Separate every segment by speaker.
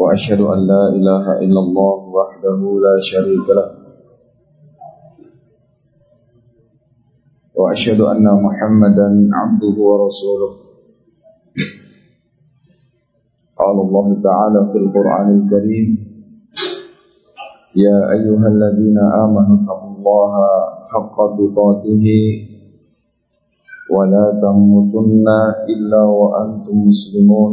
Speaker 1: وأشهد أن لا إله إلا الله وحده لا شريك له. وأشهد أن محمدا عبده ورسوله. قال الله تعالى في القرآن الكريم يا أيها الذين آمنوا اتقوا الله حق تقاته ولا تموتن إلا وأنتم مسلمون.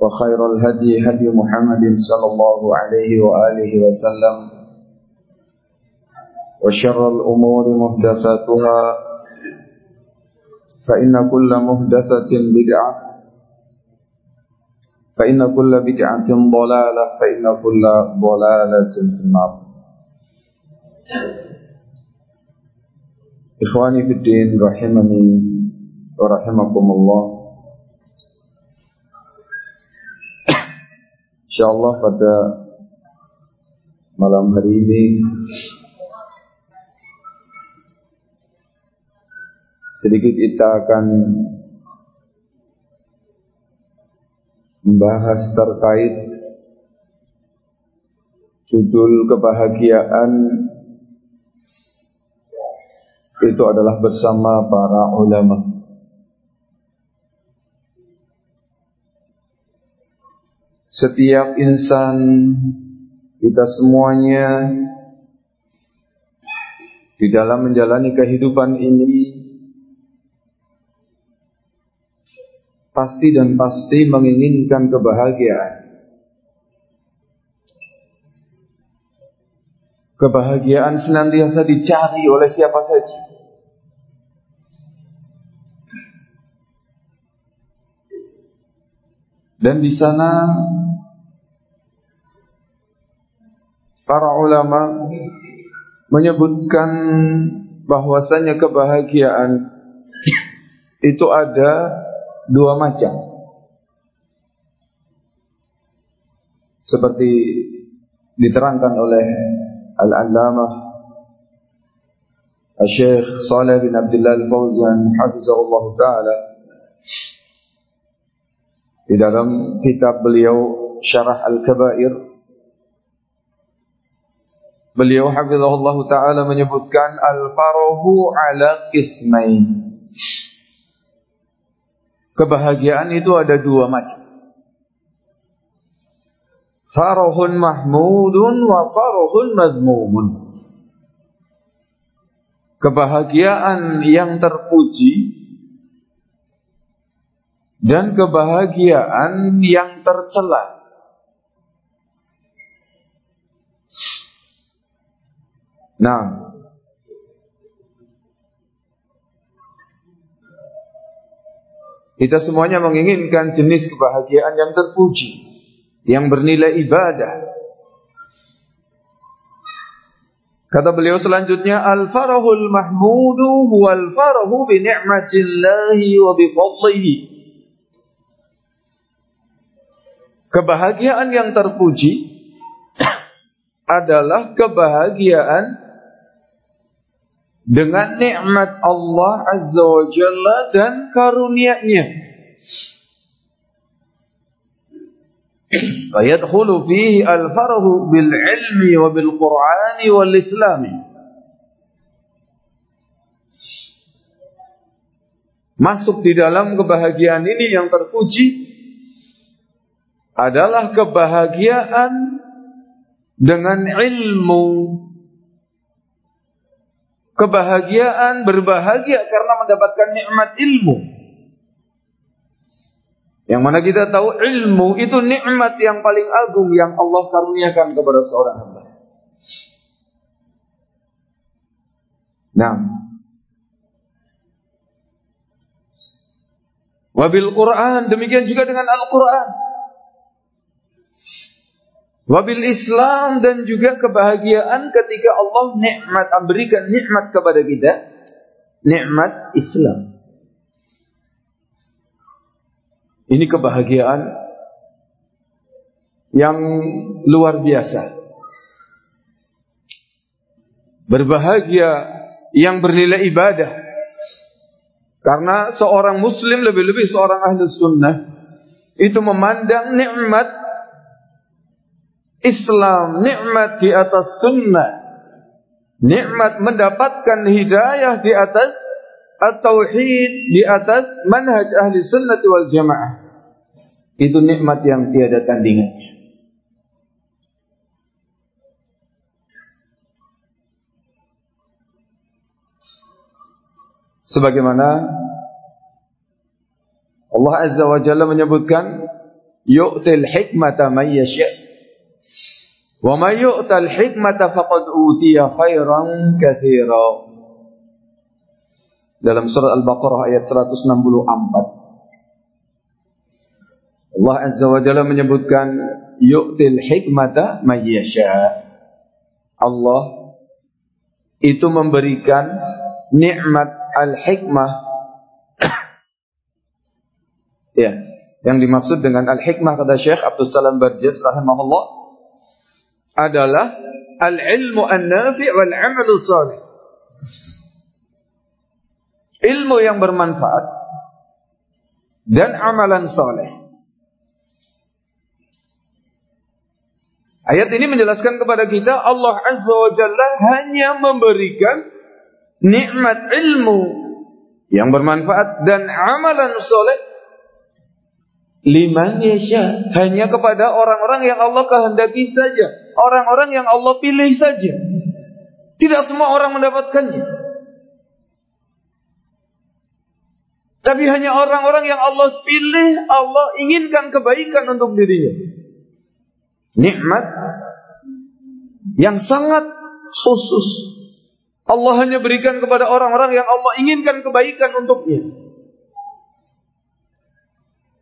Speaker 1: وخير الهدي هدي محمد صلى الله عليه وآله وسلم وشر الأمور محدثاتها فإن كل محدثة بدعة فإن كل بدعة ضلالة فإن كل ضلالة في النار. إخواني في الدين رحمني ورحمكم الله. InsyaAllah pada malam hari ini sedikit kita akan membahas terkait judul kebahagiaan itu adalah bersama para ulama. Setiap insan kita semuanya di dalam menjalani kehidupan ini pasti dan pasti menginginkan kebahagiaan. Kebahagiaan senantiasa dicari oleh siapa saja. Dan di sana para ulama menyebutkan bahwasanya kebahagiaan itu ada dua macam. Seperti diterangkan oleh Al-Allamah Al-Syekh Saleh bin Abdullah Al-Fauzan hafizahullah taala di dalam kitab beliau Syarah Al-Kabair beliau hafizahullah taala menyebutkan al-farahu ala qismain. Kebahagiaan itu ada dua macam. Farahun mahmudun wa farahun mazmumun kebahagiaan yang terpuji dan kebahagiaan yang tercela. Nah, kita semuanya menginginkan jenis kebahagiaan yang terpuji, yang bernilai ibadah. Kata beliau selanjutnya, Al-farahul mahmudu huwal farahu bi ni'matillahi wa bi fadlihi. Kebahagiaan yang terpuji adalah kebahagiaan dengan nikmat Allah Azza wa Jalla dan karunia-Nya. Fayadkhulu fihi al-farahu bil ilmi wa bil Qur'ani wal Islami. Masuk di dalam kebahagiaan ini yang terpuji adalah kebahagiaan dengan ilmu kebahagiaan berbahagia karena mendapatkan nikmat ilmu. Yang mana kita tahu ilmu itu nikmat yang paling agung yang Allah karuniakan kepada seorang hamba. Nah. Wabil Quran demikian juga dengan Al-Quran. Wabil Islam dan juga kebahagiaan ketika Allah nikmat memberikan nikmat kepada kita, nikmat Islam. Ini kebahagiaan yang luar biasa. Berbahagia yang bernilai ibadah. Karena seorang muslim lebih-lebih seorang ahli sunnah itu memandang nikmat Islam, nikmat di atas sunnah, nikmat mendapatkan hidayah di atas at-tauhid, di atas manhaj ahli sunnah wal jamaah. Itu nikmat yang tiada tandingannya. Sebagaimana Allah Azza wa Jalla menyebutkan yu'til hikmata man yasha' Wa may yu'tal hikmata faqad utiya khairan katsira. Dalam surah Al-Baqarah ayat 164. Allah Azza wa Jalla menyebutkan yu'til hikmata may yasha. Allah itu memberikan nikmat al-hikmah ya yang dimaksud dengan al-hikmah kata Syekh Abdul Salam Barjis rahimahullah adalah al-ilmu an-nafi' wal 'amalu salih. Ilmu yang bermanfaat dan amalan saleh. Ayat ini menjelaskan kepada kita Allah Azza wa Jalla hanya memberikan nikmat ilmu yang bermanfaat dan amalan soleh liman yasha hanya kepada orang-orang yang Allah kehendaki saja orang-orang yang Allah pilih saja. Tidak semua orang mendapatkannya. Tapi hanya orang-orang yang Allah pilih, Allah inginkan kebaikan untuk dirinya. Nikmat yang sangat khusus. Allah hanya berikan kepada orang-orang yang Allah inginkan kebaikan untuknya.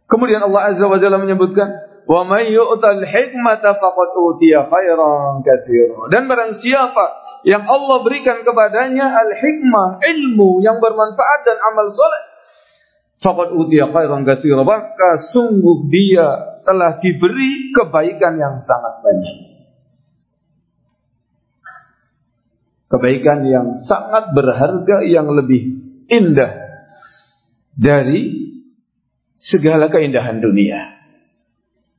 Speaker 1: Kemudian Allah Azza wa Jalla menyebutkan, Wa may yu'tal hikmata faqad utiya khairan katsira. Dan barang siapa yang Allah berikan kepadanya al-hikmah, ilmu yang bermanfaat dan amal soleh, faqad utiya khairan katsira. Maka sungguh dia telah diberi kebaikan yang sangat banyak. Kebaikan yang sangat berharga yang lebih indah dari segala keindahan dunia.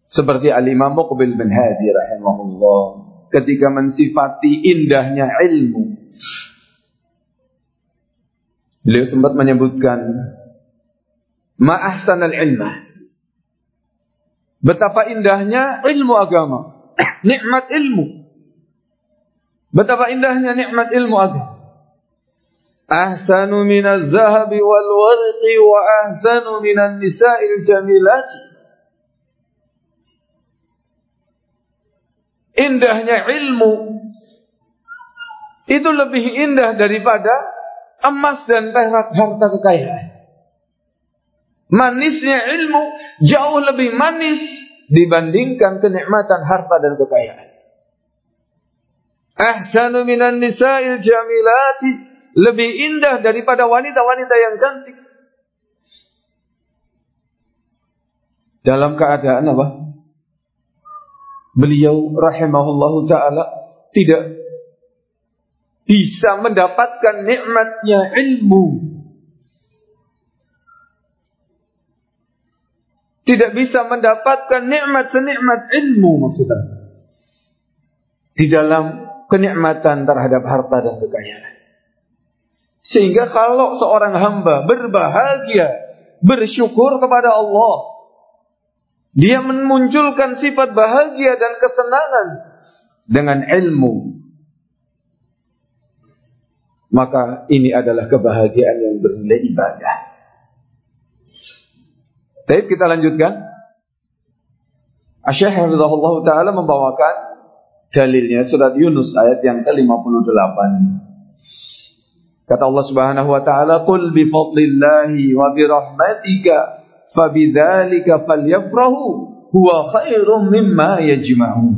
Speaker 1: Seperti Al-Imam Muqbil bin Hadi rahimahullah ketika mensifati indahnya ilmu. Beliau sempat menyebutkan ma ahsanal ilmah. Betapa indahnya ilmu agama. nikmat ilmu. Betapa indahnya nikmat ilmu agama. Ahsanu minaz zahabi wal warqi wa ahsanu minan nisa'il jamilati. Indahnya ilmu itu lebih indah daripada emas dan perak harta kekayaan. Manisnya ilmu jauh lebih manis dibandingkan kenikmatan harta dan kekayaan. Ahsanu minan nisa'il jamilati lebih indah daripada wanita-wanita yang cantik. Dalam keadaan apa? Beliau rahimahullahu taala tidak bisa mendapatkan nikmatnya ilmu. Tidak bisa mendapatkan nikmat senikmat ilmu maksudnya. Di dalam kenikmatan terhadap harta dan kekayaan. Sehingga kalau seorang hamba berbahagia, bersyukur kepada Allah, dia memunculkan sifat bahagia dan kesenangan dengan ilmu. Maka ini adalah kebahagiaan yang bernilai ibadah. Baik, kita lanjutkan. Hafizahullah Ta'ala membawakan dalilnya surat Yunus ayat yang ke-58. Kata Allah Subhanahu wa taala, "Qul bi fadlillahi wa bi rahmatika fabidzalika falyafrahu huwa khairum mimma yajma'un."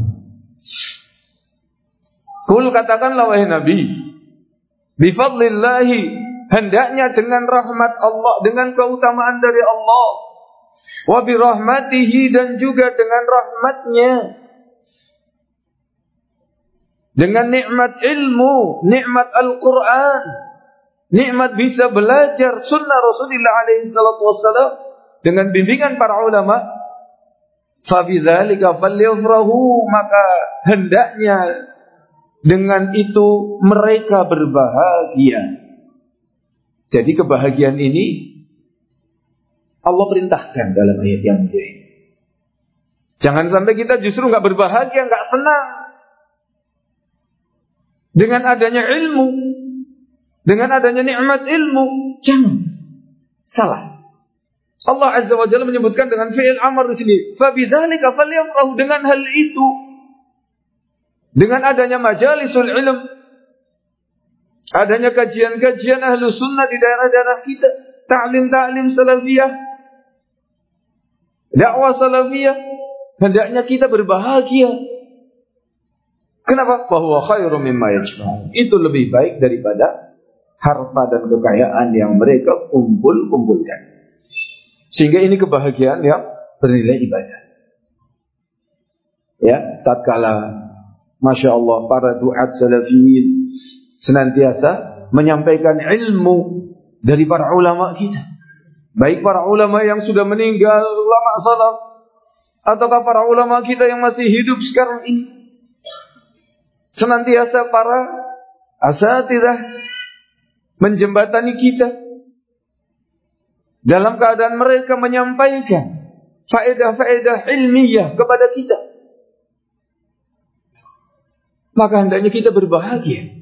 Speaker 1: Kul katakanlah wahai Nabi, bi fadlillahi hendaknya dengan rahmat Allah, dengan keutamaan dari Allah, wa dan juga dengan rahmatnya dengan nikmat ilmu, nikmat Al-Quran, nikmat bisa belajar sunnah Rasulullah alaihi salatu wassalam dengan bimbingan para ulama fabidzalika falyafrahu maka hendaknya dengan itu mereka berbahagia. Jadi kebahagiaan ini Allah perintahkan dalam ayat yang ini. Jangan sampai kita justru nggak berbahagia nggak senang. Dengan adanya ilmu dengan adanya nikmat ilmu, jangan. Salah. Allah Azza wa Jalla menyebutkan dengan fi'il amr di sini, "Fabidzalika falyafrahu" dengan hal itu. Dengan adanya majalisul ilm, adanya kajian-kajian ahlu sunnah di daerah-daerah kita, ta'lim-ta'lim salafiyah, dakwah salafiyah, hendaknya kita berbahagia. Kenapa? Bahwa khairu mimma yajma'un. Itu lebih baik daripada harta dan kekayaan yang mereka kumpul-kumpulkan. Sehingga ini kebahagiaan yang bernilai ibadah. Ya, tatkala Masya Allah para duat salafiyin senantiasa menyampaikan ilmu dari para ulama kita. Baik para ulama yang sudah meninggal, ulama salaf, ataukah para ulama kita yang masih hidup sekarang ini. Senantiasa para asatidah menjembatani kita dalam keadaan mereka menyampaikan faedah-faedah ilmiah kepada kita. Maka hendaknya kita berbahagia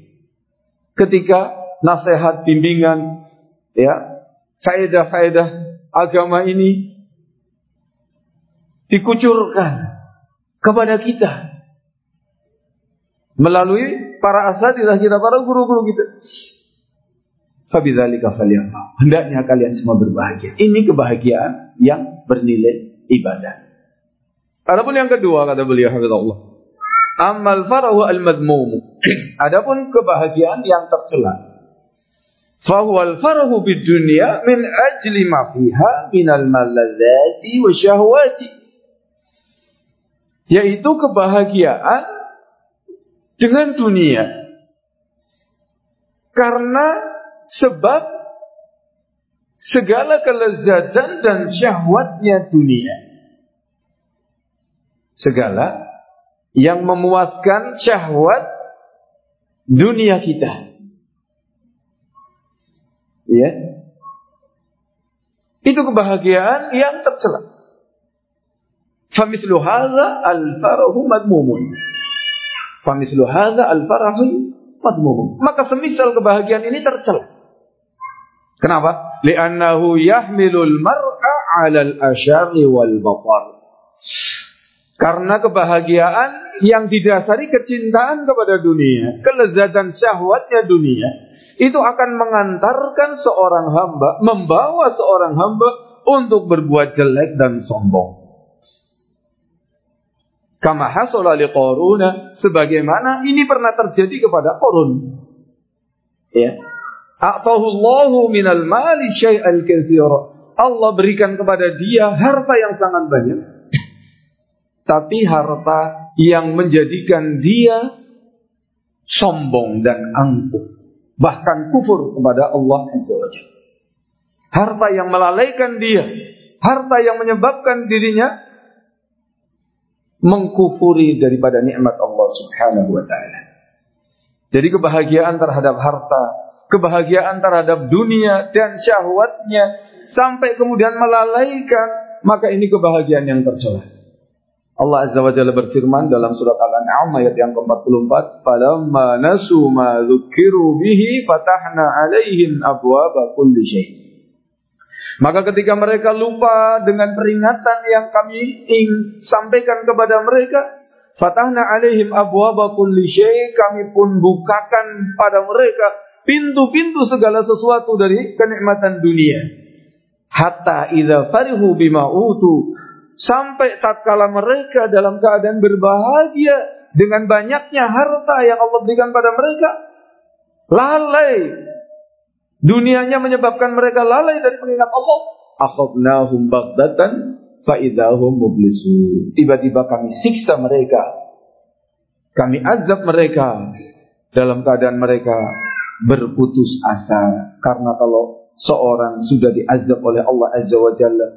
Speaker 1: ketika nasihat bimbingan ya faedah-faedah agama ini dikucurkan kepada kita melalui para asatidah kita, para guru-guru kita. Fabidzalika falyafrah. Hendaknya kalian semua berbahagia. Ini kebahagiaan yang bernilai ibadah. Adapun yang kedua kata beliau hafizallah. Amal farahu al-madmum. Adapun kebahagiaan yang tercela. Fahuwa al-farahu bid dunya min ajli ma fiha min al-maladzati wa syahwati. Yaitu kebahagiaan dengan dunia. Karena sebab segala kelezatan dan syahwatnya dunia. Segala yang memuaskan syahwat dunia kita. Ya. Itu kebahagiaan yang tercela. Famislu hadza al-farahu madmumun. Famislu hadza al-farahu madmumun. Maka semisal kebahagiaan ini tercela. Kenapa? Li'annahu yahmilul mar'a 'alal asyari wal batar. Karena kebahagiaan yang didasari kecintaan kepada dunia, kelezatan syahwatnya dunia, itu akan mengantarkan seorang hamba, membawa seorang hamba untuk berbuat jelek dan sombong. Kama hasala liqaruna sebagaimana ini pernah terjadi kepada Qarun. Ya. A'tahullahu minal mali syai'al katsira. Allah berikan kepada dia harta yang sangat banyak. Tapi harta yang menjadikan dia sombong dan angkuh, bahkan kufur kepada Allah Azza wa Harta yang melalaikan dia, harta yang menyebabkan dirinya mengkufuri daripada nikmat Allah Subhanahu wa taala. Jadi kebahagiaan terhadap harta, kebahagiaan terhadap dunia dan syahwatnya sampai kemudian melalaikan, maka ini kebahagiaan yang tercela. Allah Azza wa Jalla berfirman dalam surat Al-An'am ayat yang ke-44, "Falamma nasu ma dzukiru bihi fatahna 'alaihim abwaaba kulli syai'." Maka ketika mereka lupa dengan peringatan yang kami ingin sampaikan kepada mereka, fatahna 'alaihim abwaaba kulli syai', kami pun bukakan pada mereka pintu-pintu segala sesuatu dari kenikmatan dunia. Hatta idza farihu bima utu Sampai tatkala mereka dalam keadaan berbahagia dengan banyaknya harta yang Allah berikan pada mereka, lalai. Dunianya menyebabkan mereka lalai dari pengingat Allah. Akhadnahum baghdatan faidahum mublisun. Tiba-tiba kami siksa mereka. Kami azab mereka dalam keadaan mereka berputus asa. Karena kalau seorang sudah diazab oleh Allah Azza wa Jalla,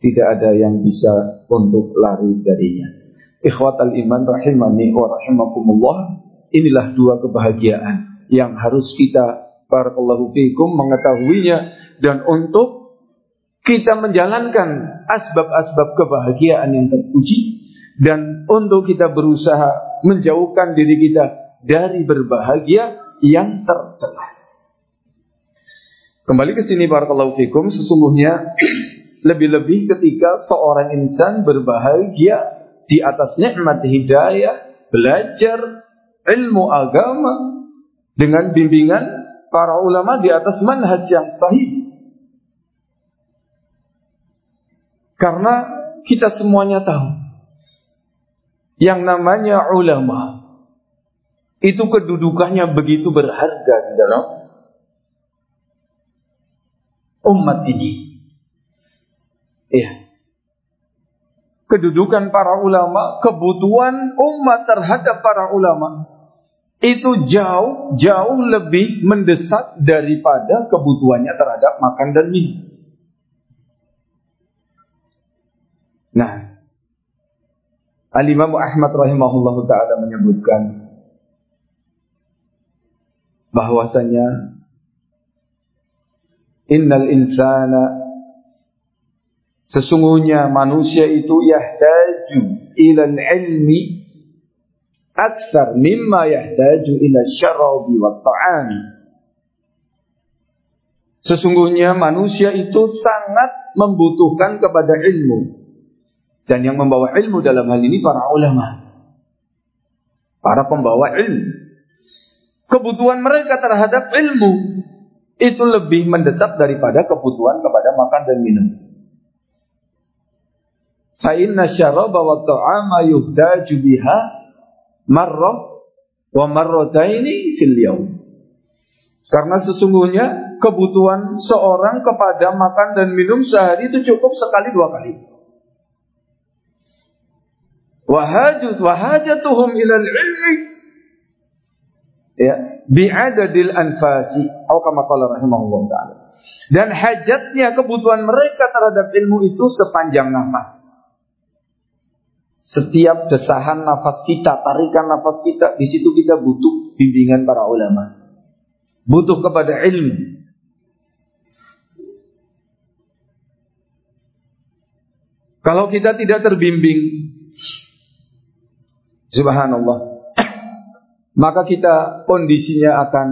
Speaker 1: tidak ada yang bisa untuk lari darinya. Ikhwatal iman rahimani wa rahimakumullah. Inilah dua kebahagiaan yang harus kita barakallahu fikum mengetahuinya dan untuk kita menjalankan asbab-asbab kebahagiaan yang terpuji dan untuk kita berusaha menjauhkan diri kita dari berbahagia yang tercela. Kembali ke sini barakallahu fikum sesungguhnya Lebih-lebih ketika seorang insan berbahagia di atas nikmat hidayah, belajar ilmu agama dengan bimbingan para ulama di atas manhaj yang sahih. Karena kita semuanya tahu yang namanya ulama itu kedudukannya begitu berharga di dalam umat ini. Iya. Kedudukan para ulama, kebutuhan umat terhadap para ulama itu jauh jauh lebih mendesak daripada kebutuhannya terhadap makan dan minum. Nah, Al-Imam Ahmad rahimahullah taala menyebutkan bahwasanya innal insana Sesungguhnya manusia itu yahtaju ila ilmi aksar mimma yahtaju ila syarabi wa ta'ami. Sesungguhnya manusia itu sangat membutuhkan kepada ilmu. Dan yang membawa ilmu dalam hal ini para ulama. Para pembawa ilmu. Kebutuhan mereka terhadap ilmu itu lebih mendesak daripada kebutuhan kepada makan dan minum. Fa inna syaraba wa ta'ama yuhtaju biha marrah wa marrataini fil yaum. Karena sesungguhnya kebutuhan seorang kepada makan dan minum sehari itu cukup sekali dua kali. Wahajut wahajatuhum ilal ilmi ya bi'adadil anfasi atau kama qala rahimahullah taala. Dan hajatnya kebutuhan mereka terhadap ilmu itu sepanjang nafas. Setiap desahan nafas kita, tarikan nafas kita, di situ kita butuh bimbingan para ulama. Butuh kepada ilmu. Kalau kita tidak terbimbing, subhanallah, maka kita kondisinya akan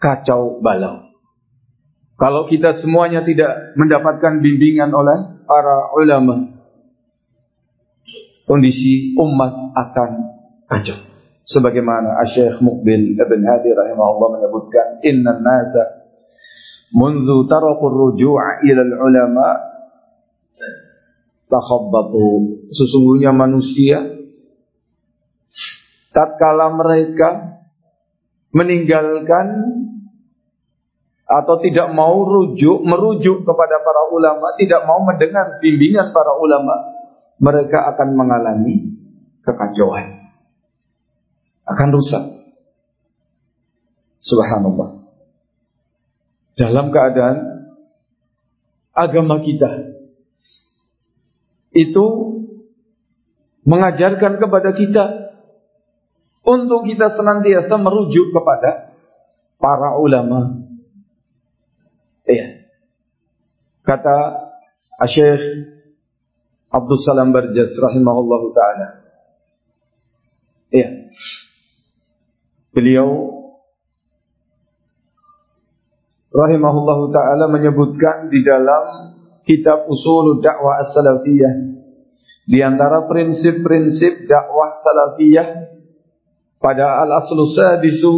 Speaker 1: kacau balau. Kalau kita semuanya tidak mendapatkan bimbingan oleh para ulama, kondisi umat akan kacau. Sebagaimana Syekh Mukbil Ibn Hadi rahimahullah menyebutkan, "Inna nasa munzu taraku ruju'a ila ulama takhabbatu." Sesungguhnya manusia tatkala mereka meninggalkan atau tidak mau rujuk merujuk kepada para ulama, tidak mau mendengar bimbingan para ulama, mereka akan mengalami kekacauan. Akan rusak. Subhanallah. Dalam keadaan agama kita itu mengajarkan kepada kita untuk kita senantiasa merujuk kepada para ulama. Iya. Kata Syekh Abdul Salam Barjas rahimahullahu taala. Iya. Beliau rahimahullahu taala menyebutkan di dalam kitab Usul Dakwah As-Salafiyah di antara prinsip-prinsip dakwah salafiyah pada al-aslu sadisu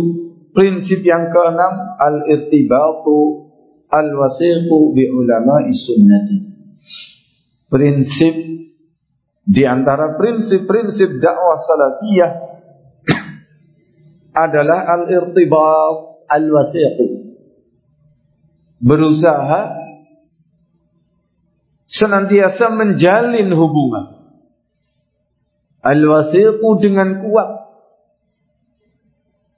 Speaker 1: prinsip yang keenam al-irtibatu al-wasiqu bi ulama sunnati prinsip di antara prinsip-prinsip dakwah salafiyah adalah al-irtibat al-wasiqu berusaha senantiasa menjalin hubungan. Al-wasiqu dengan kuat.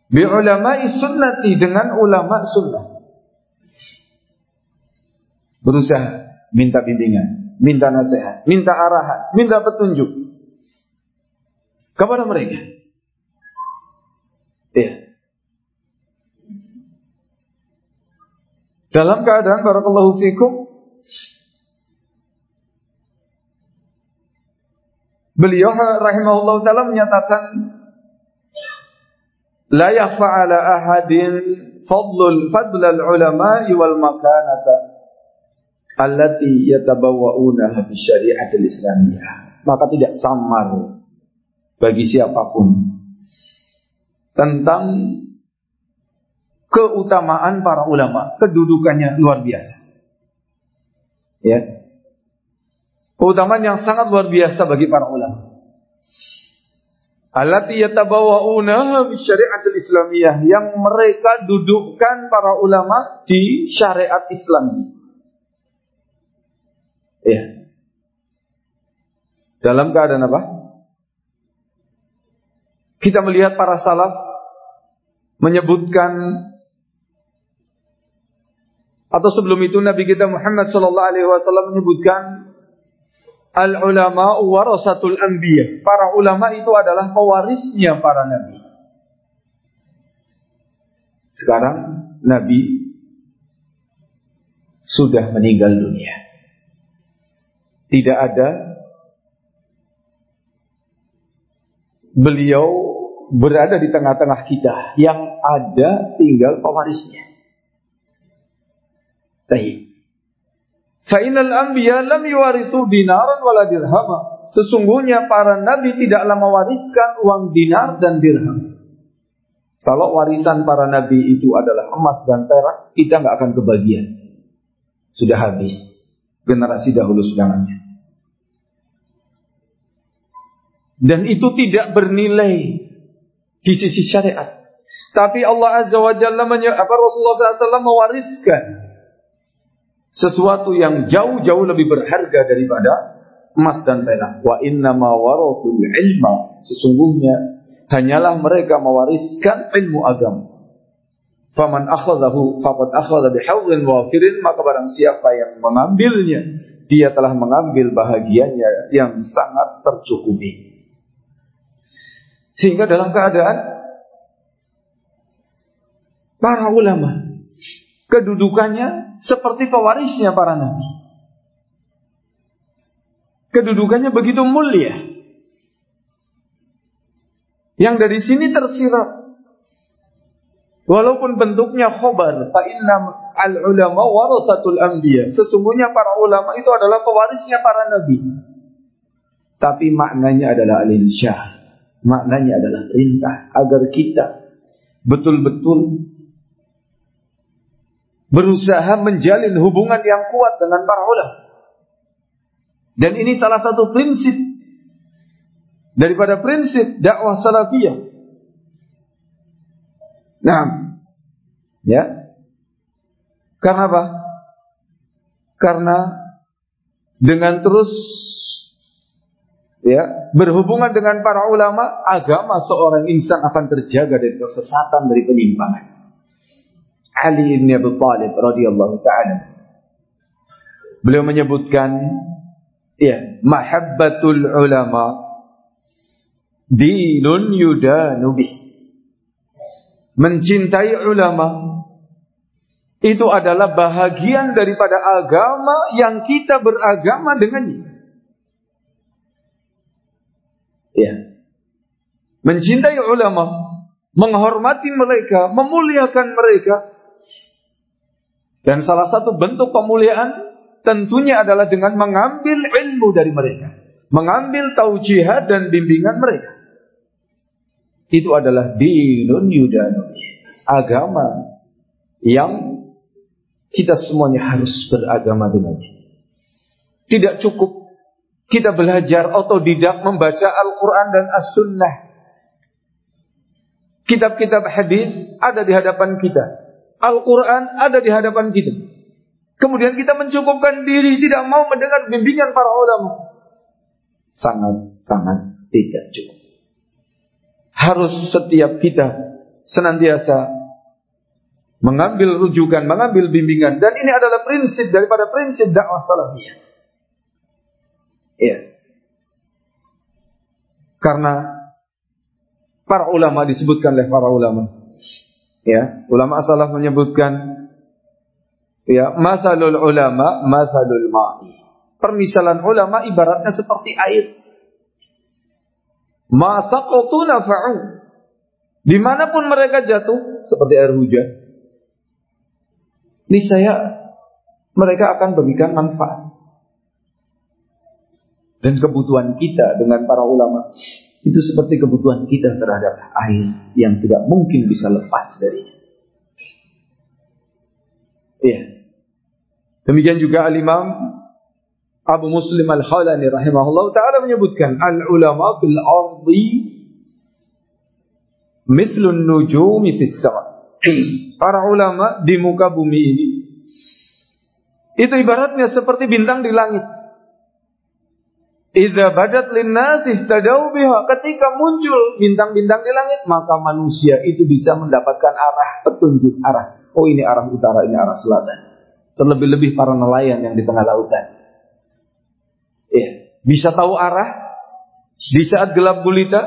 Speaker 1: Bi ulama'i sunnati dengan ulama sunnah. Berusaha minta bimbingan, minta nasihat, minta arahan, minta petunjuk kepada mereka. Iya. Dalam keadaan barakallahu fikum Beliau rahimahullah taala menyatakan la yakhfa ala ahadin fadlul fadlal wal makanata allati yatabawwa'unaha fi syariatil islamiyah. Maka tidak samar bagi siapa pun tentang keutamaan para ulama, kedudukannya luar biasa. Ya, Keutamaan yang sangat luar biasa bagi para ulama. Allati yatabawwa'una bi syariatil islamiyah yang mereka dudukkan para ulama di syariat Islam. Ya. Dalam keadaan apa? Kita melihat para salaf menyebutkan atau sebelum itu Nabi kita Muhammad sallallahu alaihi wasallam menyebutkan Al-ulama warasatul anbiya. Para ulama itu adalah pewarisnya para nabi. Sekarang nabi sudah meninggal dunia. Tidak ada beliau berada di tengah-tengah kita yang ada tinggal pewarisnya. Baik. Fa'inal anbiya lam yuwarithu dinaran wala dirhama. Sesungguhnya para nabi tidaklah mewariskan uang dinar dan dirham. Kalau warisan para nabi itu adalah emas dan perak, kita nggak akan kebagian. Sudah habis. Generasi dahulu sudah Dan itu tidak bernilai di sisi syariat. Tapi Allah Azza wa Jalla apa Rasulullah SAW mewariskan sesuatu yang jauh-jauh lebih berharga daripada emas dan perak. Wa inna ma warathul ilma. Sesungguhnya hanyalah mereka mewariskan ilmu agama. Faman akhadahu faqad akhadha bihawlin wafirin maka barang siapa yang mengambilnya dia telah mengambil bahagianya yang sangat tercukupi. Sehingga dalam keadaan para ulama kedudukannya seperti pewarisnya para nabi. Kedudukannya begitu mulia. Yang dari sini tersirat. Walaupun bentuknya khobar, fa inna al ulama warasatul anbiya. Sesungguhnya para ulama itu adalah pewarisnya para nabi. Tapi maknanya adalah al-insyah. Maknanya adalah perintah agar kita betul-betul berusaha menjalin hubungan yang kuat dengan para ulama. Dan ini salah satu prinsip daripada prinsip dakwah salafiyah. Nah, ya. Karena apa? Karena dengan terus ya berhubungan dengan para ulama, agama seorang insan akan terjaga dari kesesatan, dari penyimpangan. Ali bin Abi Thalib radhiyallahu taala. Beliau menyebutkan ya, mahabbatul ulama dinun yudanu bih. Mencintai ulama itu adalah bahagian daripada agama yang kita beragama dengannya. Ya. Mencintai ulama, menghormati mereka, memuliakan mereka. Dan salah satu bentuk pemuliaan tentunya adalah dengan mengambil ilmu dari mereka mengambil taujihat dan bimbingan mereka. Itu adalah dinun yudanu. Agama yang kita semuanya harus beragama dengannya. Tidak cukup kita belajar otodidak membaca Al-Quran dan As-Sunnah. Kitab-kitab hadis ada di hadapan kita. Al-Quran ada di hadapan kita. Kemudian kita mencukupkan diri, tidak mau mendengar bimbingan para ulama sangat-sangat tidak cukup. Harus setiap kita senantiasa mengambil rujukan, mengambil bimbingan dan ini adalah prinsip daripada prinsip dakwah salafiyah. Iya. Karena para ulama disebutkan oleh para ulama. Ya, ulama salaf menyebutkan ya, masalul ulama masalul ma'i. Permisalan ulama ibaratnya seperti air. Masa kotu nafa'u. Di mana pun mereka jatuh, seperti air hujan. Ini saya mereka akan berikan manfaat. Dan kebutuhan kita dengan para ulama itu seperti kebutuhan kita terhadap air yang tidak mungkin bisa lepas darinya. Iya. Demikian juga Al-Imam Abu Muslim Al-Khalani rahimahullah taala menyebutkan al ulama fil ardi mislun nujumi fis sama. Para ulama di muka bumi ini itu ibaratnya seperti bintang di langit. Idza badat linnasi tadau biha. Ketika muncul bintang-bintang di langit, maka manusia itu bisa mendapatkan arah petunjuk arah. Oh ini arah utara, ini arah selatan. Terlebih-lebih para nelayan yang di tengah lautan. Ya, bisa tahu arah di saat gelap gulita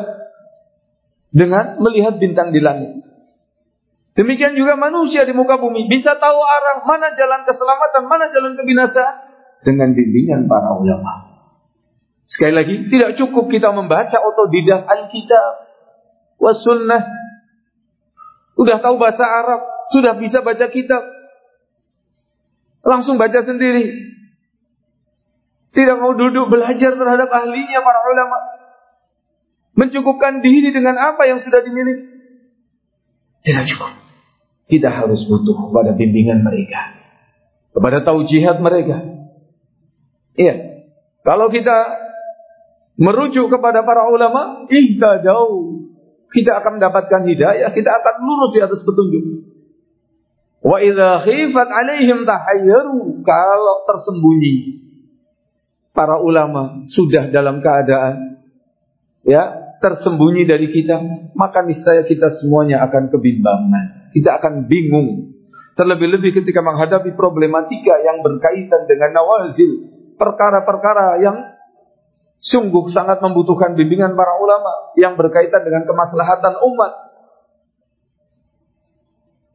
Speaker 1: dengan melihat bintang di langit. Demikian juga manusia di muka bumi bisa tahu arah mana jalan keselamatan, mana jalan kebinasaan dengan bimbingan para ulama. Sekali lagi, tidak cukup kita membaca otodidak Alkitab was sunnah. Sudah tahu bahasa Arab, sudah bisa baca kitab. Langsung baca sendiri. Tidak mau duduk belajar terhadap ahlinya para ulama. Mencukupkan diri dengan apa yang sudah dimiliki. Tidak cukup. Kita harus butuh kepada bimbingan mereka. Kepada taujihat mereka. Iya. Kalau kita merujuk kepada para ulama, kita jauh. Kita akan mendapatkan hidayah, kita akan lurus di atas petunjuk. Wa idza khifat alaihim tahayyaru kalau tersembunyi para ulama sudah dalam keadaan ya tersembunyi dari kita, maka niscaya kita semuanya akan kebimbangan. Kita akan bingung. Terlebih-lebih ketika menghadapi problematika yang berkaitan dengan nawazil, perkara-perkara yang sungguh sangat membutuhkan bimbingan para ulama yang berkaitan dengan kemaslahatan umat.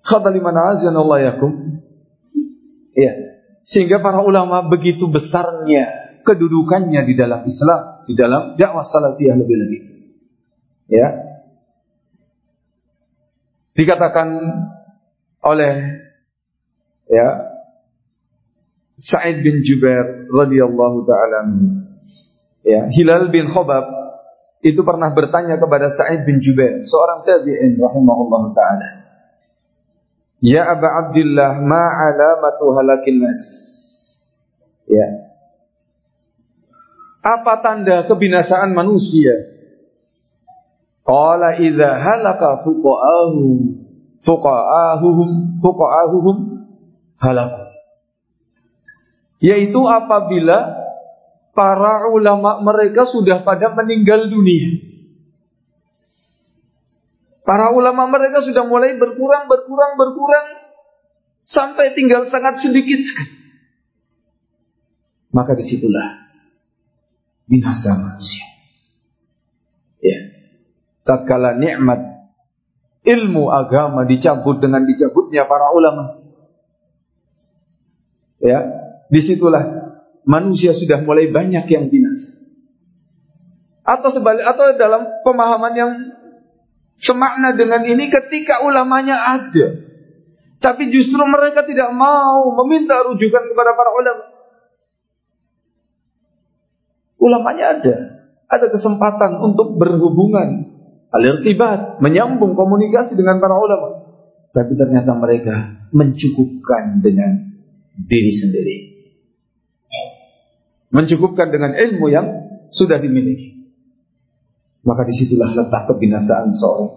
Speaker 1: Khadaliman yakum. Ya. Sehingga para ulama begitu besarnya kedudukannya di dalam Islam, di dalam dakwah salafiyah lebih-lebih. Ya. Dikatakan oleh ya Sa'id bin Jubair radhiyallahu taala ya Hilal bin Khobab itu pernah bertanya kepada Sa'id bin Jubair seorang tabi'in rahimahullahu taala Ya Aba Abdullah ma alamatu halakin nas ya apa tanda kebinasaan manusia? Qala idza halaka fuqa'ahum fuqa'ahuhum fuqa'ahuhum halaku. Yaitu apabila para ulama mereka sudah pada meninggal dunia. Para ulama mereka sudah mulai berkurang, berkurang, berkurang. sampai tinggal sangat sedikit sekali. Maka di situlah binasa manusia. Ya. Tatkala nikmat ilmu agama dicabut dengan dicabutnya para ulama. Ya, di situlah manusia sudah mulai banyak yang binasa. Atau sebalik atau dalam pemahaman yang semakna dengan ini ketika ulamanya ada. Tapi justru mereka tidak mau meminta rujukan kepada para ulama. Ulamanya ada. Ada kesempatan untuk berhubungan. Al-irtibat. Menyambung komunikasi dengan para ulama. Tapi ternyata mereka mencukupkan dengan diri sendiri. Mencukupkan dengan ilmu yang sudah dimiliki. Maka di situlah letak kebinasaan seorang.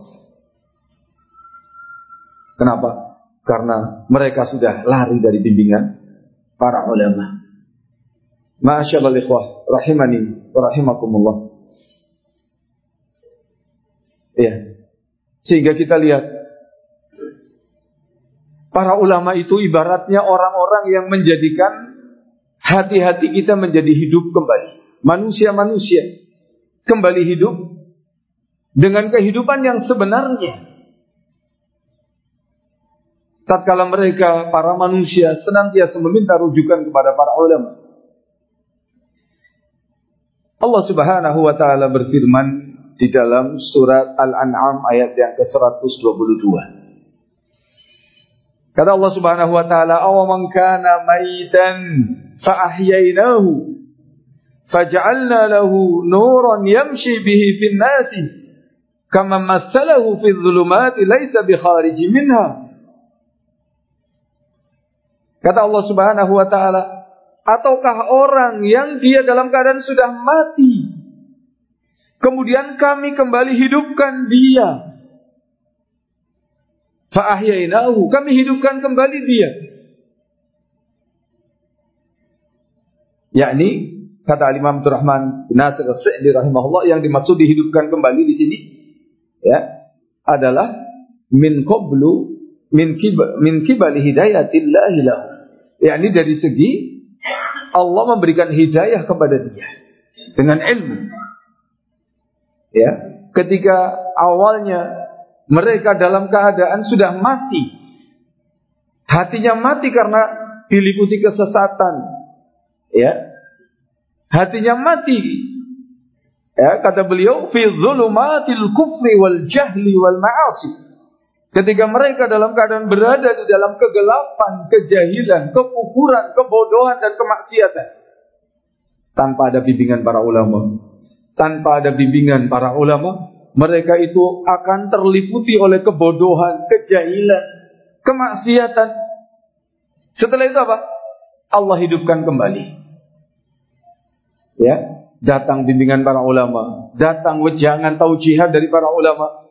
Speaker 1: Kenapa? Karena mereka sudah lari dari bimbingan para ulama. Masyaallah ikhwah rahimani rahimakumullah. Ya. Sehingga kita lihat Para ulama itu ibaratnya orang-orang yang menjadikan hati-hati kita menjadi hidup kembali. Manusia-manusia kembali hidup dengan kehidupan yang sebenarnya. Tatkala mereka para manusia senantiasa meminta rujukan kepada para ulama. Allah Subhanahu wa taala berfirman di dalam surat Al-An'am ayat yang ke-122. Kata Allah Subhanahu wa taala, "Aw man kana maitan fa ahyaynahu faj'alna lahu nuran yamshi bihi fin nasi kama mathalahu fi dhulumati laysa bi kharij minha." Kata Allah Subhanahu wa taala, ataukah orang yang dia dalam keadaan sudah mati kemudian kami kembali hidupkan dia Fa'ahyainahu. Kami hidupkan kembali dia. Yakni kata Imam Abdurrahman bin Nasir As-Sa'di rahimahullah yang dimaksud dihidupkan kembali di sini ya adalah min qablu min kiba, min kibali hidayatillah lahu. Yakni dari segi Allah memberikan hidayah kepada dia dengan ilmu. Ya, ketika awalnya mereka dalam keadaan sudah mati. Hatinya mati karena diliputi kesesatan. Ya. Hatinya mati. Ya, kata beliau fi dzulumatil kufri wal jahli wal ma'asi. Ketika mereka dalam keadaan berada di dalam kegelapan, kejahilan, kekufuran, kebodohan dan kemaksiatan. Tanpa ada bimbingan para ulama. Tanpa ada bimbingan para ulama, mereka itu akan terliputi oleh kebodohan, kejahilan, kemaksiatan. Setelah itu apa? Allah hidupkan kembali. Ya, datang bimbingan para ulama, datang wejangan jihad dari para ulama.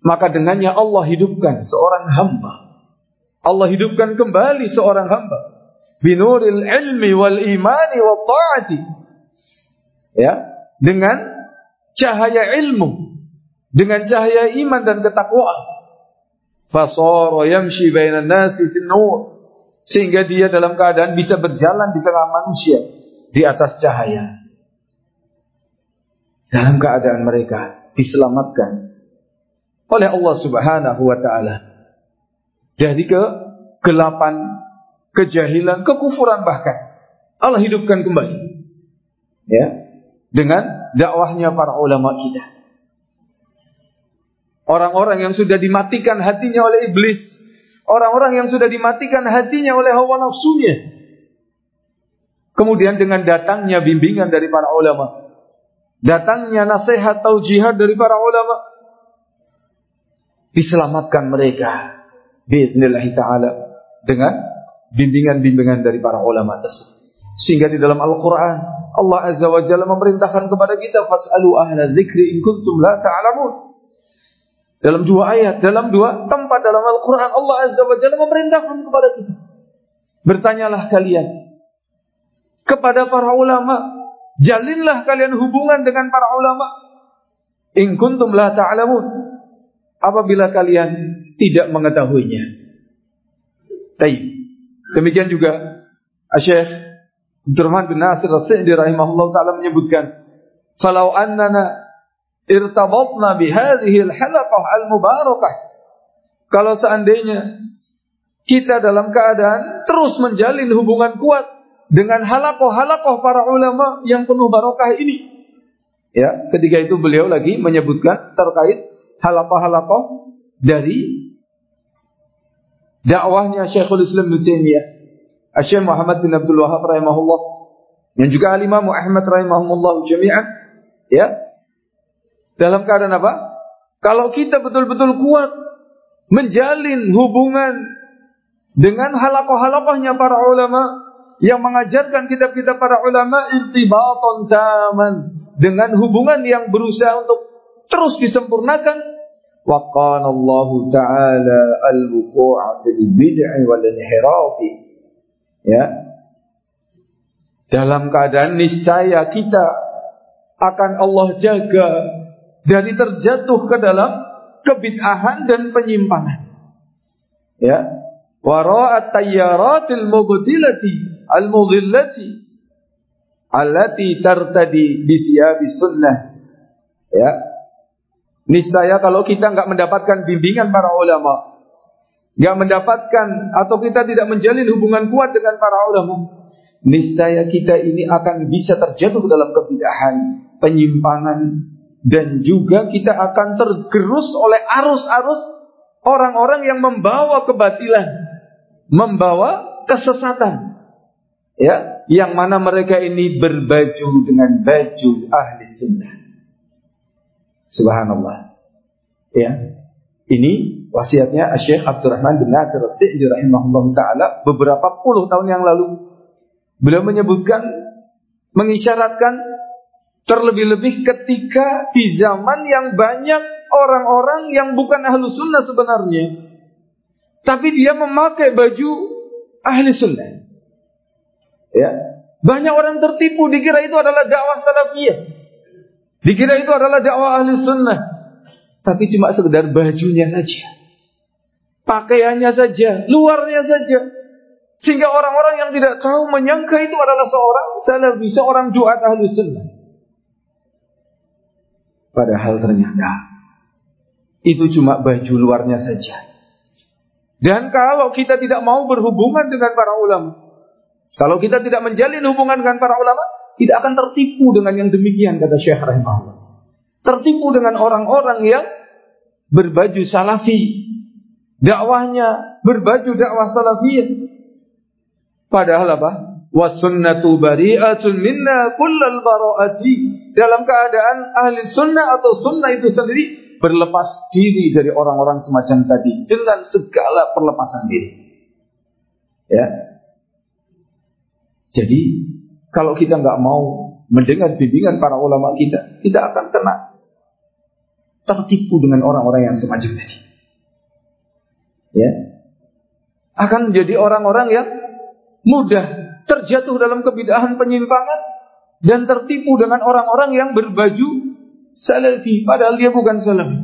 Speaker 1: Maka dengannya Allah hidupkan seorang hamba. Allah hidupkan kembali seorang hamba. Binuril ilmi wal imani wa ta'ati. Ya, dengan cahaya ilmu dengan cahaya iman dan ketakwaan. Fasara yamshi bainan nasi nur sehingga dia dalam keadaan bisa berjalan di tengah manusia di atas cahaya. Dalam keadaan mereka diselamatkan oleh Allah Subhanahu wa taala dari kegelapan, kejahilan, kekufuran bahkan. Allah hidupkan kembali. Ya, dengan dakwahnya para ulama kita. Orang-orang yang sudah dimatikan hatinya oleh iblis. Orang-orang yang sudah dimatikan hatinya oleh hawa nafsunya. Kemudian dengan datangnya bimbingan dari para ulama. Datangnya nasihat atau jihad dari para ulama. Diselamatkan mereka. Bismillah ta'ala. Dengan bimbingan-bimbingan dari para ulama tersebut. Sehingga di dalam Al-Quran Allah Azza wa Jalla memerintahkan kepada kita fas'alu ahla dzikri in kuntum la ta'lamun. Dalam dua ayat, dalam dua tempat dalam Al-Quran Allah Azza wa Jalla memerintahkan kepada kita. Bertanyalah kalian kepada para ulama. Jalinlah kalian hubungan dengan para ulama. In kuntum la ta'lamun. Apabila kalian tidak mengetahuinya. Taib. Demikian juga Syekh Abdurrahman bin Nasir As-Sa'di rahimahullah taala menyebutkan, "Falau annana irtabatna bihadhihi al-halaqah al-mubarakah." Kalau seandainya kita dalam keadaan terus menjalin hubungan kuat dengan halakoh-halakoh para ulama yang penuh barokah ini. Ya, ketika itu beliau lagi menyebutkan terkait halakoh-halakoh dari dakwahnya Syekhul Islam Ibnu Syekh Muhammad bin Abdul Wahab rahimahullah, yang juga Al-Imam Ahmad rahimahullah jami'an, ya. Dalam keadaan apa? Kalau kita betul-betul kuat menjalin hubungan dengan halakoh-halakohnya para ulama yang mengajarkan kitab-kitab para ulama irtibaton taman dengan hubungan yang berusaha untuk terus disempurnakan وقال الله تعالى الوقوع في البدع والانحراف ya. Dalam keadaan niscaya kita akan Allah jaga dari terjatuh ke dalam kebid'ahan dan penyimpangan ya. Wara'at tayyaratil mubtilati al-mudillati allati tartadi bi sunnah. Ya. Niscaya kalau kita nggak mendapatkan bimbingan para ulama, nggak mendapatkan atau kita tidak menjalin hubungan kuat dengan para ulama, niscaya kita ini akan bisa terjatuh dalam kebidahan, penyimpangan, dan juga kita akan tergerus oleh arus-arus orang-orang yang membawa kebatilan, membawa kesesatan. Ya, yang mana mereka ini berbaju dengan baju ahli sunnah. Subhanallah. Ya. Ini wasiatnya Syekh Abdurrahman bin Nasir As-Sa'di rahimahullah taala beberapa puluh tahun yang lalu. Beliau menyebutkan mengisyaratkan terlebih-lebih ketika di zaman yang banyak orang-orang yang bukan ahlu sunnah sebenarnya. Tapi dia memakai baju ahli sunnah. Ya. Banyak orang tertipu dikira itu adalah dakwah salafiyah. Dikira itu adalah dakwah ahli sunnah. Tapi cuma sekedar bajunya saja. Pakaiannya saja. Luarnya saja. Sehingga orang-orang yang tidak tahu menyangka itu adalah seorang salafi, seorang duat ahli sunnah. Padahal ternyata itu cuma baju luarnya saja. Dan kalau kita tidak mau berhubungan dengan para ulama, kalau kita tidak menjalin hubungan dengan para ulama, tidak akan tertipu dengan yang demikian kata Syekh rahimahullah. Tertipu dengan orang-orang yang berbaju salafi. Dakwahnya berbaju dakwah salafiyah. Padahal apa? Wasunnatu bari'atun minna kullal bara'ati. Dalam keadaan ahli sunnah atau sunnah itu sendiri berlepas diri dari orang-orang semacam tadi dengan segala perlepasan diri. Ya. Jadi kalau kita nggak mau mendengar bimbingan para ulama kita, kita akan kena tertipu dengan orang-orang yang semacam tadi. Ya, akan menjadi orang-orang yang mudah terjatuh dalam kebidahan penyimpangan dan tertipu dengan orang-orang yang berbaju salafi padahal dia bukan salafi.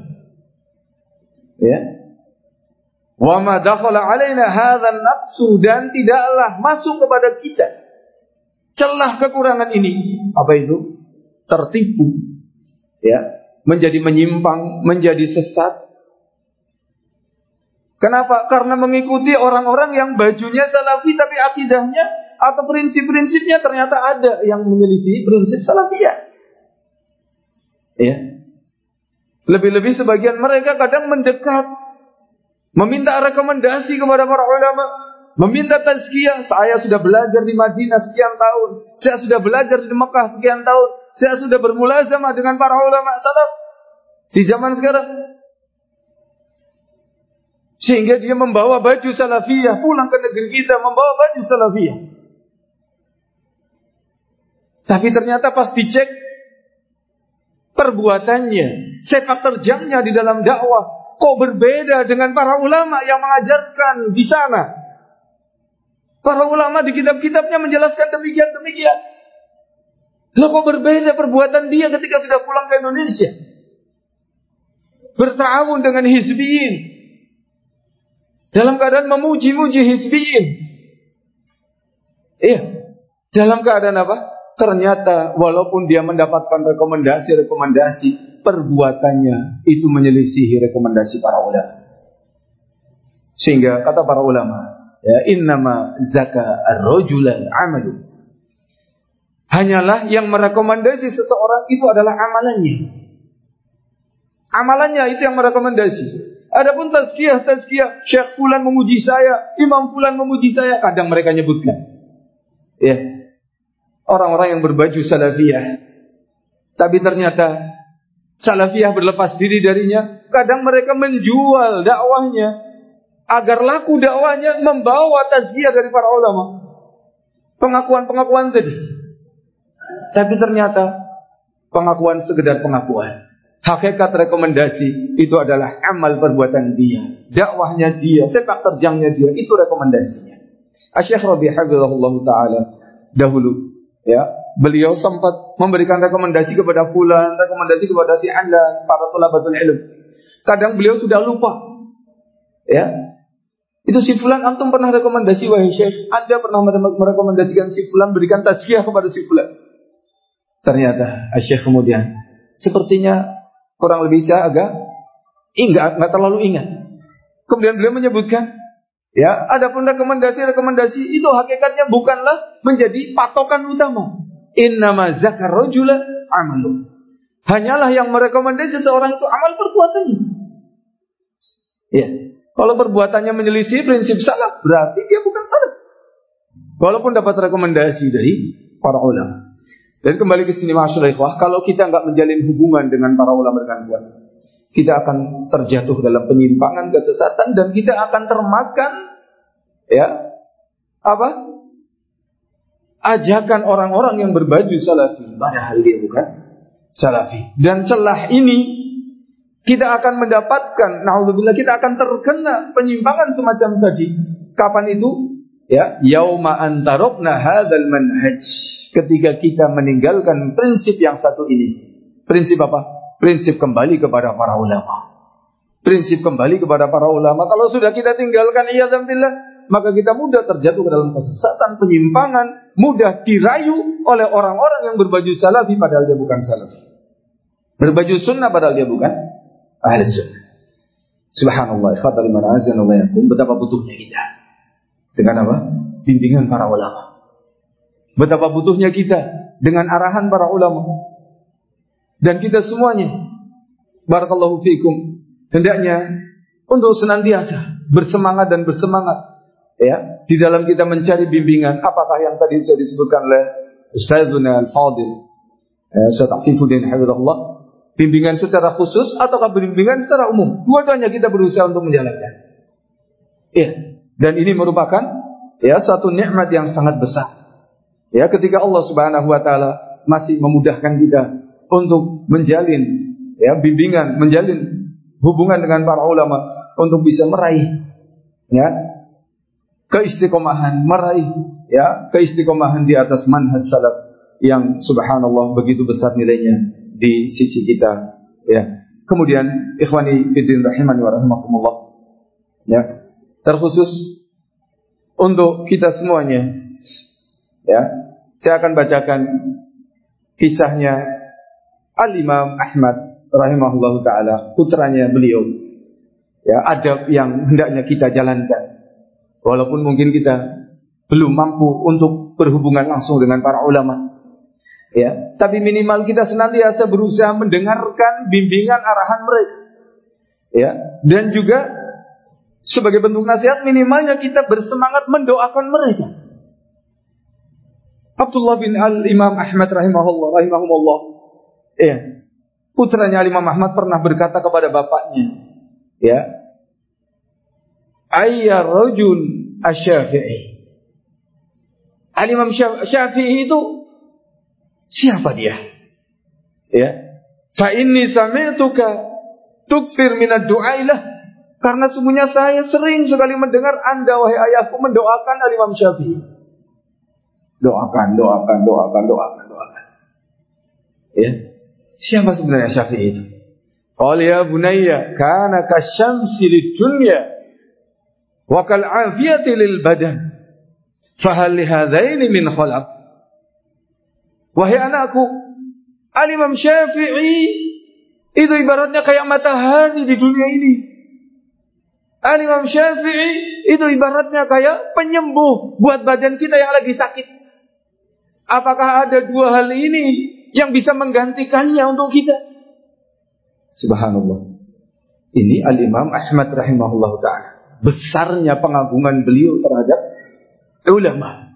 Speaker 1: Ya. Wa ma dakhala alaina hadzal nafsu dan tidaklah masuk kepada kita celah kekurangan ini. Apa itu? Tertipu. Ya. Menjadi menyimpang menjadi sesat kenapa karena mengikuti orang-orang yang bajunya salafi tapi akidahnya atau prinsip-prinsipnya ternyata ada yang menyelisih prinsip salafiyah ya lebih-lebih sebagian mereka kadang mendekat meminta rekomendasi kepada para ulama Meminta tazkiyah, saya sudah belajar di Madinah sekian tahun. Saya sudah belajar di Mekah sekian tahun. Saya sudah bermulazamah dengan para ulama salaf di zaman sekarang. Sehingga dia membawa baju salafiyah pulang ke negeri kita membawa baju salafiyah. Tapi ternyata pas dicek perbuatannya, sepak terjangnya di dalam dakwah kok berbeda dengan para ulama yang mengajarkan di sana. Para ulama di kitab-kitabnya menjelaskan demikian-demikian. Loh kok berbeda perbuatan dia ketika sudah pulang ke Indonesia? Bertawun dengan hizbiyin. Dalam keadaan memuji-muji hizbiyin. Iya. Dalam keadaan apa? Ternyata walaupun dia mendapatkan rekomendasi-rekomendasi, perbuatannya itu menyelisihi rekomendasi para ulama. Sehingga kata para ulama, ya innama zaka ar-rajulal amalu. Hanyalah yang merekomendasi seseorang itu adalah amalannya. Amalannya itu yang merekomendasi. Adapun tazkiyah, tazkiyah, Syekh Fulan memuji saya, Imam Fulan memuji saya, kadang mereka nyebutkan. Ya. Orang-orang yang berbaju salafiyah. Tapi ternyata salafiyah berlepas diri darinya, kadang mereka menjual dakwahnya agar laku dakwahnya membawa tazkiyah dari para ulama. Pengakuan-pengakuan tadi. Tapi ternyata pengakuan sekedar pengakuan. Hakikat rekomendasi itu adalah amal perbuatan dia, dakwahnya dia, sepak terjangnya dia, itu rekomendasinya. Asyikh Rabi Habibullah Ta'ala dahulu ya beliau sempat memberikan rekomendasi kepada fulan, rekomendasi kepada si anda, para tulabatul ilm. Kadang beliau sudah lupa. Ya, itu si fulan antum pernah rekomendasi wahai syekh, Anda pernah merekomendasikan si fulan berikan tazkiyah kepada si fulan. Ternyata syekh kemudian sepertinya kurang lebih saya agak ingat, nggak terlalu ingat. Kemudian beliau menyebutkan, ya, ada pun rekomendasi-rekomendasi itu hakikatnya bukanlah menjadi patokan utama. Innama zakar rojula amalu. Hanyalah yang merekomendasi seseorang itu amal perbuatannya. Ya, kalau perbuatannya menyelisih prinsip salaf, berarti dia bukan salaf. Walaupun dapat rekomendasi dari para ulama. Dan kembali ke sini masyarakat, kalau kita nggak menjalin hubungan dengan para ulama kuat, kita akan terjatuh dalam penyimpangan, kesesatan, dan kita akan termakan, ya, apa? Ajakan orang-orang yang berbaju salafi, padahal dia bukan salafi. Dan celah ini kita akan mendapatkan, naudzubillah kita akan terkena penyimpangan semacam tadi. Kapan itu? Ya, yauma antarokna hadzal manhaj. Ketika kita meninggalkan prinsip yang satu ini. Prinsip apa? Prinsip kembali kepada para ulama. Prinsip kembali kepada para ulama. Kalau sudah kita tinggalkan iya billah, maka kita mudah terjatuh ke dalam kesesatan, penyimpangan, mudah dirayu oleh orang-orang yang berbaju salafi padahal dia bukan salafi. Berbaju sunnah padahal dia bukan ahli sunnah. Subhanallah, ikhwatal iman azan. Betapa butuhnya kita. Dengan apa? Bimbingan para ulama. Betapa butuhnya kita dengan arahan para ulama. Dan kita semuanya. Barakallahu fiikum. Hendaknya untuk senantiasa bersemangat dan bersemangat ya di dalam kita mencari bimbingan apakah yang tadi sudah disebutkan oleh Ustazuna Al-Fadil ya, Ustaz Afifuddin Hafizahullah bimbingan secara khusus ataukah bimbingan secara umum. Dua-duanya kita berusaha untuk menjalankan. Ya, dan ini merupakan ya satu nikmat yang sangat besar. Ya, ketika Allah Subhanahu wa taala masih memudahkan kita untuk menjalin ya bimbingan, menjalin hubungan dengan para ulama untuk bisa meraih ya keistiqomahan, meraih ya keistiqomahan di atas manhaj salaf yang subhanallah begitu besar nilainya di sisi kita ya kemudian ikhwani fiddin rahimani wa rahimakumullah ya terkhusus untuk kita semuanya. Ya saya akan bacakan kisahnya Al Imam Ahmad rahimahullah taala putranya beliau. Ya ada yang hendaknya kita jalankan. Walaupun mungkin kita belum mampu untuk berhubungan langsung dengan para ulama. Ya, tapi minimal kita senantiasa berusaha mendengarkan bimbingan arahan mereka. Ya, dan juga sebagai bentuk nasihat minimalnya kita bersemangat mendoakan mereka. Abdullah bin Al Imam Ahmad rahimahullah rahimahullah. Ya. Putranya Al Imam Ahmad pernah berkata kepada bapaknya, ya. Ayya rajul asy-Syafi'i. Al Imam Syafi'i itu Siapa dia? Ya. Fa inni sami'tuka tukfir minad du'ailah. Karena sungguhnya saya sering sekali mendengar Anda wahai ayahku mendoakan Al Imam Syafi'i. Doakan, doakan, doakan, doakan, doakan. Ya. Siapa sebenarnya Syafi'i itu? Qala ya bunayya kana kasyamsi dunya wa kal afiyati lil badan. Fahal lihadaini min khalaq. Wahai anakku, Al-Imam Syafi'i itu ibaratnya kayak matahari di dunia ini. Al-Imam Syafi'i itu ibaratnya kayak penyembuh buat badan kita yang lagi sakit. Apakah ada dua hal ini yang bisa menggantikannya untuk kita? Subhanallah. Ini Al-Imam Ahmad rahimahullah ta'ala. Besarnya pengagungan beliau terhadap ulama.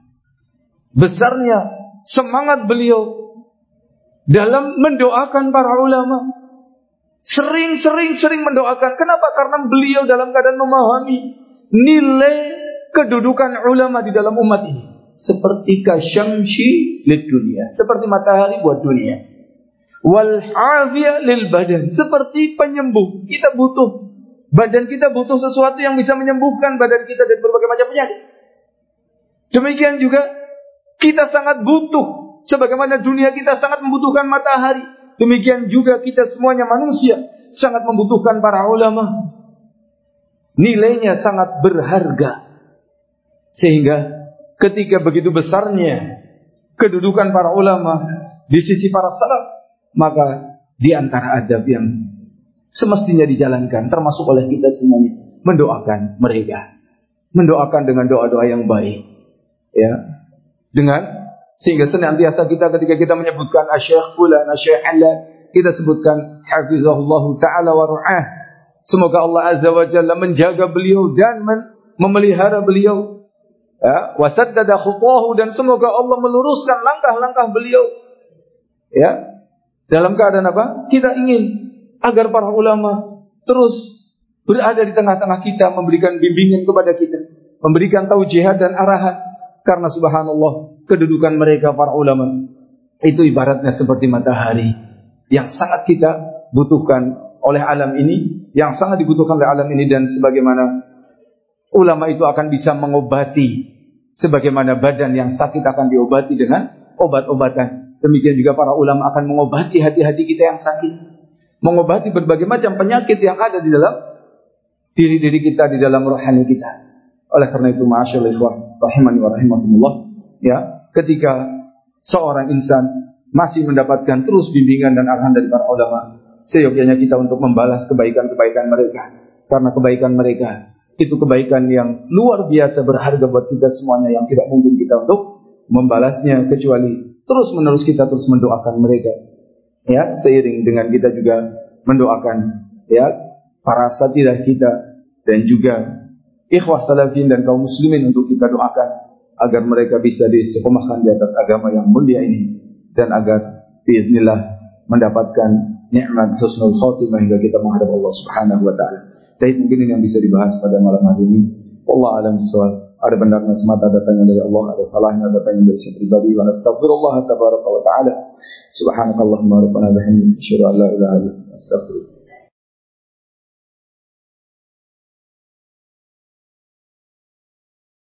Speaker 1: Besarnya semangat beliau dalam mendoakan para ulama. Sering-sering sering mendoakan. Kenapa? Karena beliau dalam keadaan memahami nilai kedudukan ulama di dalam umat ini. Seperti kasyamsi lid dunia. Seperti matahari buat dunia. Wal lil badan. Seperti penyembuh. Kita butuh. Badan kita butuh sesuatu yang bisa menyembuhkan badan kita dari berbagai macam penyakit. Demikian juga kita sangat butuh sebagaimana dunia kita sangat membutuhkan matahari. Demikian juga kita semuanya manusia sangat membutuhkan para ulama. Nilainya sangat berharga. Sehingga ketika begitu besarnya kedudukan para ulama di sisi para salaf, maka di antara adab yang semestinya dijalankan termasuk oleh kita semuanya mendoakan mereka. Mendoakan dengan doa-doa yang baik ya dengan sehingga senantiasa kita ketika kita menyebutkan asyikh fulan asyikh ala kita sebutkan hafizahullah taala wa ru'ah. Semoga Allah azza wa jalla menjaga beliau dan memelihara beliau. Ya wasaddada dan semoga Allah meluruskan langkah-langkah beliau. Ya dalam keadaan apa? Kita ingin agar para ulama terus berada di tengah-tengah kita memberikan bimbingan kepada kita memberikan taujihat dan arahan. Karena subhanallah kedudukan mereka para ulama itu ibaratnya seperti matahari yang sangat kita butuhkan oleh alam ini, yang sangat dibutuhkan oleh alam ini dan sebagaimana ulama itu akan bisa mengobati sebagaimana badan yang sakit akan diobati dengan obat-obatan. Demikian juga para ulama akan mengobati hati-hati kita yang sakit, mengobati berbagai macam penyakit yang ada di dalam diri-diri kita, di dalam rohani kita. Oleh karena itu, masyaallah rahimani wa rahimakumullah ya ketika seorang insan masih mendapatkan terus bimbingan dan arahan dari para ulama seyogyanya kita untuk membalas kebaikan-kebaikan mereka. Karena kebaikan mereka itu kebaikan yang luar biasa berharga buat kita semuanya yang tidak mungkin kita untuk membalasnya kecuali terus menerus kita terus mendoakan mereka. Ya seiring dengan kita juga mendoakan ya para satidah kita dan juga ikhwah salafin dan kaum muslimin untuk kita doakan agar mereka bisa diistiqomahkan di atas agama yang mulia ini dan agar biiznillah mendapatkan nikmat husnul khotimah hingga kita menghadap Allah Subhanahu wa taala. Tapi mungkin ini yang bisa dibahas pada malam hari ini. Allah alam soal. Ada benarnya semata datangnya dari Allah, ada salahnya datangnya dari saya pribadi. Wa nastaghfirullah tabaraka wa taala. Subhanakallahumma rabbana bihamdika asyhadu an la ilaha illa anta astaghfiruka